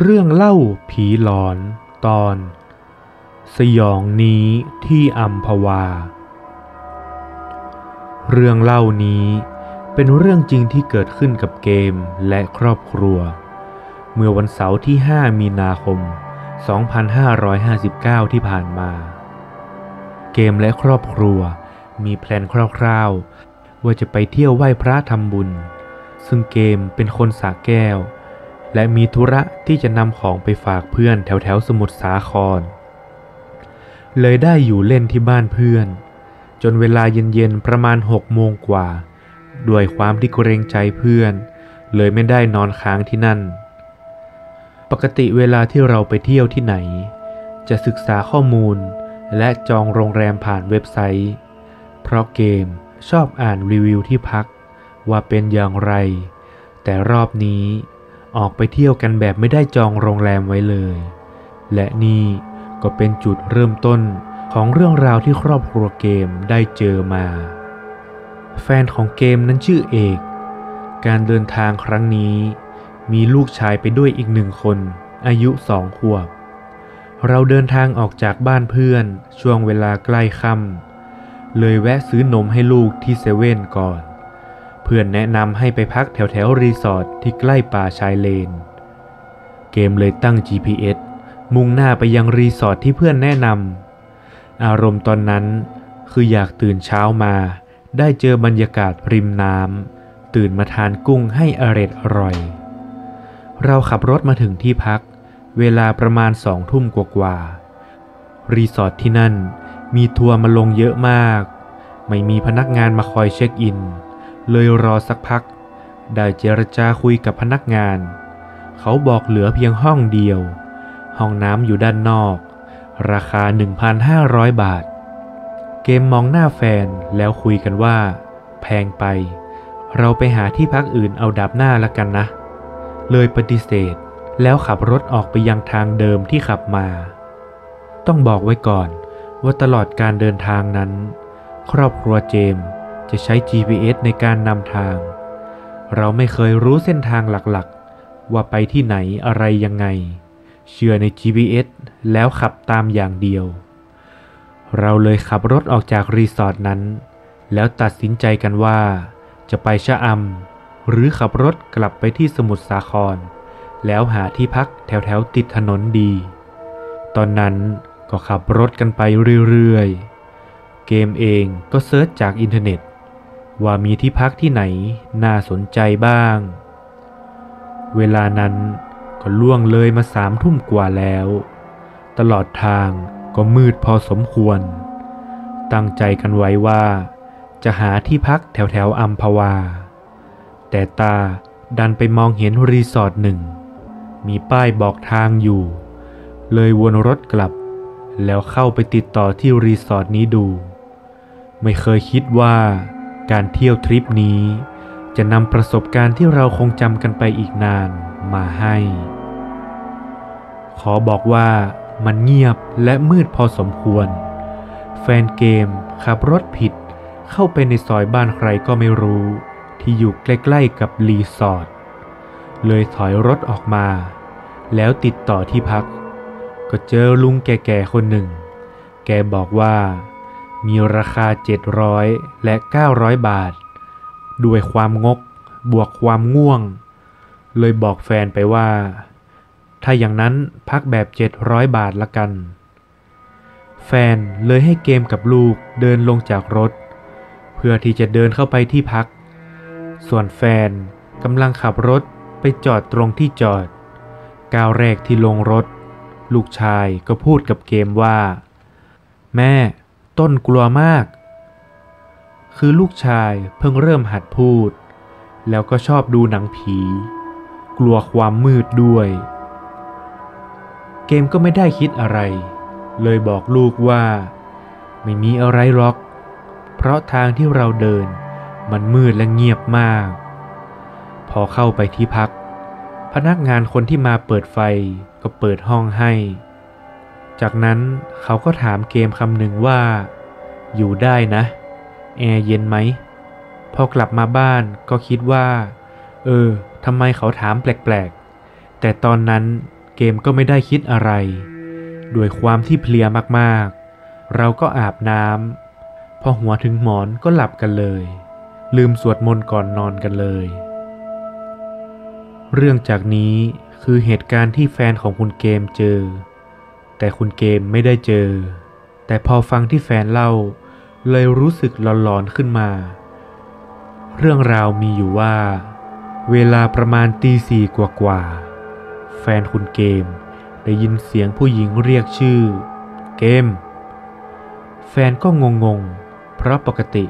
เรื่องเล่าผีหลอนตอน สยองนี้ที่อัมพวา เรื่องเล่านี้เป็นเรื่องจริงที่เกิดขึ้นกับเกมและครอบครัว เมื่อวันเสาร์ที่ 5 มีนาคม 2559 ที่ผ่านมา เกมและครอบครัวมีแพลนคร่าวๆ ว่าจะไปเที่ยวไหว้พระทำบุญ ซึ่งเกมเป็นคนสาแก้ว และมีธุระที่จะนำของไปฝากเพื่อนแถวแถวสมุทรสาคร เลยได้อยู่เล่นที่บ้านเพื่อน จนเวลาเย็นๆประมาณหกโมงกว่า ด้วยความที่เกรงใจเพื่อน เลยไม่ได้นอนค้างที่นั่น ปกติเวลาที่เราไปเที่ยวที่ไหน จะศึกษาข้อมูลและจองโรงแรมผ่านเว็บไซต์ เพราะเกมชอบอ่านรีวิวที่พักว่าเป็นอย่างไร แต่รอบนี้ ออกไปเที่ยวกันแบบไม่ได้จองโรงแรมไว้เลย และนี่ก็เป็นจุดเริ่มต้นของเรื่องราวที่ครอบครัวเกมได้เจอมา แฟนของเกมนั้นชื่อเอก การเดินทางครั้งนี้ มีลูกชายไปด้วยอีกหนึ่งคน อายุสองขวบ เราเดินทางออกจากบ้านเพื่อนช่วงเวลาใกล้ค่ำเลยแวะซื้อนมให้ลูกที่เซเว่นก่อน เพื่อนแนะนำให้ไปพักแถวแถวๆรีสอร์ทที่ใกล้ป่าชายเลน เกมเลยตั้ง GPS มุ่งหน้าไปยังรีสอร์ทที่เพื่อนแนะนำอารมณ์ตอนนั้นคืออยากตื่นเช้ามา ได้เจอบรรยากาศริมน้ำตื่นมาทานกุ้งให้อร็ดอร่อย เราขับรถมาถึงที่พัก เวลาประมาณสองทุ่มกว่าๆรีสอร์ทที่นั่นมีทัวร์มาลงเยอะมาก ไม่มีพนักงานมาคอยเช็คอิน เลยรอสักพัก ได้เจรจาคุยกับพนักงาน เขาบอกเหลือเพียงห้องเดียว ห้องน้ำอยู่ด้านนอก ราคา 1,500 บาท เกมมองหน้าแฟนแล้วคุยกันว่า แพงไป เราไปหาที่พักอื่นเอาดับหน้าละกันนะ เลยปฏิเสธแล้วขับรถออกไปยังทางเดิมที่ขับมา ต้องบอกไว้ก่อนว่าตลอดการเดินทางนั้น ครอบครัวเจมส์ จะใช้ GPS ในการนำทาง เราไม่เคยรู้เส้นทางหลักๆ ว่าไปที่ไหนอะไรยังไง เชื่อใน GPS แล้วขับตามอย่างเดียว เราเลยขับรถออกจากรีสอร์ทนั้น แล้วตัดสินใจกันว่า จะไปชะอำหรือขับรถกลับไปที่สมุทรสาคร แล้วหาที่พักแถวๆติดถนนดี ตอนนั้นก็ขับรถกันไปเรื่อยๆ เกมเองก็ search จากอินเทอร์เน็ต ว่ามีที่พักที่ไหนน่าสนใจบ้าง เวลานั้นก็ล่วงเลยมาสามทุ่มกว่าแล้ว ตลอดทางก็มืดพอสมควร ตั้งใจกันไว้ว่า จะหาที่พักแถวแถวอัมพวา แต่ตาดันไปมองเห็นรีสอร์ทหนึ่ง มีป้ายบอกทางอยู่ เลยวนรถกลับ แล้วเข้าไปติดต่อที่รีสอร์ทนี้ดู ไม่เคยคิดว่า การเที่ยวทริปนี้ จะนำประสบการณ์ที่เราคงจำกันไปอีกนานมาให้ ขอบอกว่ามันเงียบและมืดพอสมควร แฟนเกมขับรถผิดเข้าไปในซอยบ้านใครก็ไม่รู้ ที่อยู่ใกล้ๆกับรีสอร์ทเลยถอยรถออกมา แล้วติดต่อที่พัก ก็เจอลุงแก่ๆคนหนึ่งแกบอกว่า มีราคา 700 และ 900 บาท ด้วยความงกบวกความง่วง เลยบอกแฟนไปว่า ถ้าอย่างนั้นพักแบบ 700 บาทละกัน แฟนเลยให้เกมกับลูกเดินลงจากรถ เพื่อที่จะเดินเข้าไปที่พัก ส่วนแฟนกำลังขับรถไปจอดตรงที่จอด ก้าวแรกที่ลงรถ ลูกชายก็พูดกับเกมว่า แม่ ต้นกลัวมาก คือลูกชายเพิ่งเริ่มหัดพูด แล้วก็ชอบดูหนังผี กลัวความมืดด้วย เกมก็ไม่ได้คิดอะไร เลยบอกลูกว่า ไม่มีอะไรหรอก เพราะทางที่เราเดินมันมืดและเงียบมาก พอเข้าไปที่พัก พนักงานคนที่มาเปิดไฟก็เปิดห้องให้ จากนั้นเขาก็ถามเกมคำหนึ่งว่า อยู่ได้นะ แอร์เย็นไหม พอกลับมาบ้านก็คิดว่า เออทำไมเขาถามแปลกๆ แต่ตอนนั้นเกมก็ไม่ได้คิดอะไร ด้วยความที่เพลียมากๆ เราก็อาบน้ำพอหัวถึงหมอนก็หลับกันเลย ลืมสวดมนต์ก่อนนอนกันเลย เรื่องจากนี้คือเหตุการณ์ที่แฟนของคุณเกมเจอ แต่คุณเกมไม่ได้เจอ แต่พอฟังที่แฟนเล่า เลยรู้สึกหลอนๆขึ้นมา เรื่องราวมีอยู่ว่า เวลาประมาณตีสี่กว่าๆแฟนคุณเกมได้ยินเสียงผู้หญิงเรียกชื่อ เกม แฟนก็งงๆ เพราะปกติ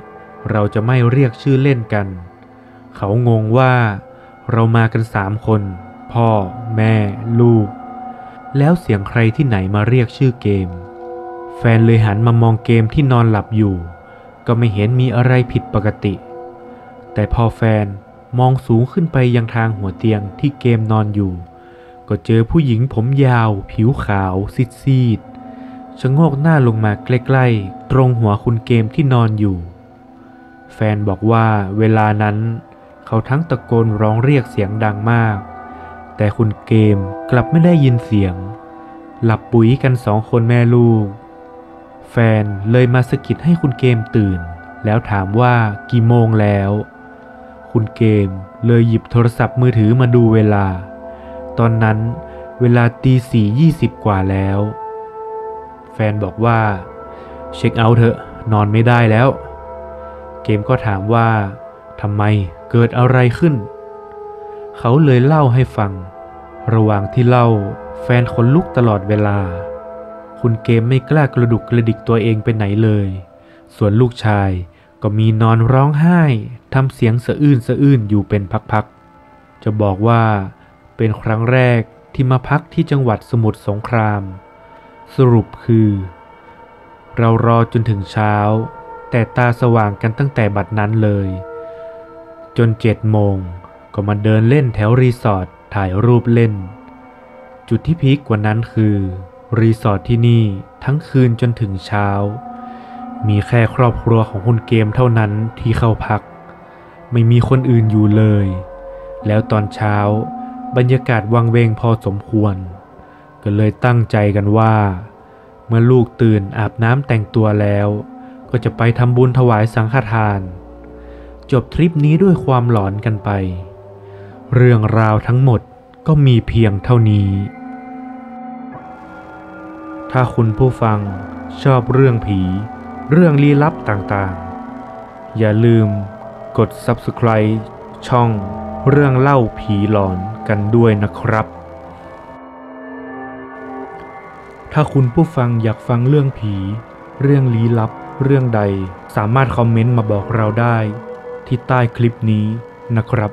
เราจะไม่เรียกชื่อเล่นกัน เขางงว่าเรามากันสามคน พ่อ แม่ ลูก แล้วเสียงใครที่ไหนมาเรียกชื่อเกม แฟนเลยหันมามองเกมที่นอนหลับอยู่ ก็ไม่เห็นมีอะไรผิดปกติ แต่พอแฟนมองสูงขึ้นไปยังทางหัวเตียงที่เกมนอนอยู่ ก็เจอผู้หญิงผมยาว ผิวขาวซีดๆชะโงกหน้าลงมาใกล้ๆ ตรงหัวคุณเกมที่นอนอยู่ แฟนบอกว่าเวลานั้น เขาทั้งตะโกนร้องเรียกเสียงดังมาก แต่คุณเกมกลับไม่ได้ยินเสียง หลับปุ๋ยกันสองคนแม่ลูก แฟนเลยมาสะกิดให้คุณเกมตื่น แล้วถามว่ากี่โมงแล้ว คุณเกมเลยหยิบโทรศัพท์มือถือมาดูเวลา ตอนนั้นเวลาตีสี่ยี่สิบกว่าแล้ว แฟนบอกว่า เช็คเอาท์เถอะนอนไม่ได้แล้ว เกมก็ถามว่าทำไมเกิดอะไรขึ้น เขาเลยเล่าให้ฟัง ระหว่างที่เล่า แฟนขนลุกตลอดเวลา คุณเกมไม่กล้ากระดุกกระดิกตัวเองไปไหนเลย ส่วนลูกชายก็มีนอนร้องไห้ทำเสียงสะอื้นสะอื้นอยู่เป็นพักๆ จะบอกว่าเป็นครั้งแรกที่มาพักที่จังหวัดสมุทรสงคราม สรุปคือ เรารอจนถึงเช้า แต่ตาสว่างกันตั้งแต่บัดนั้นเลย จนเจ็ดโมง ก็มาเดินเล่นแถวรีสอร์ทถ่ายรูปเล่น จุดที่พีคกว่านั้นคือ รีสอร์ทที่นี่ทั้งคืนจนถึงเช้า มีแค่ครอบครัวของคุณเกมเท่านั้นที่เข้าพัก ไม่มีคนอื่นอยู่เลย แล้วตอนเช้า บรรยากาศวังเวงพอสมควร ก็เลยตั้งใจกันว่า เมื่อลูกตื่นอาบน้ำแต่งตัวแล้ว ก็จะไปทำบุญถวายสังฆทานจบทริปนี้ด้วยความหลอนกันไป เรื่องราวทั้งหมดก็มีเพียงเท่านี้ ถ้าคุณผู้ฟังชอบเรื่องผี เรื่องลี้ลับต่างๆ อย่าลืมกด subscribe ช่องเรื่องเล่าผีหลอนกันด้วยนะครับ ถ้าคุณผู้ฟังอยากฟังเรื่องผี เรื่องลี้ลับ เรื่องใดสามารถคอมเมนต์มาบอกเราได้ ที่ใต้คลิปนี้นะครับ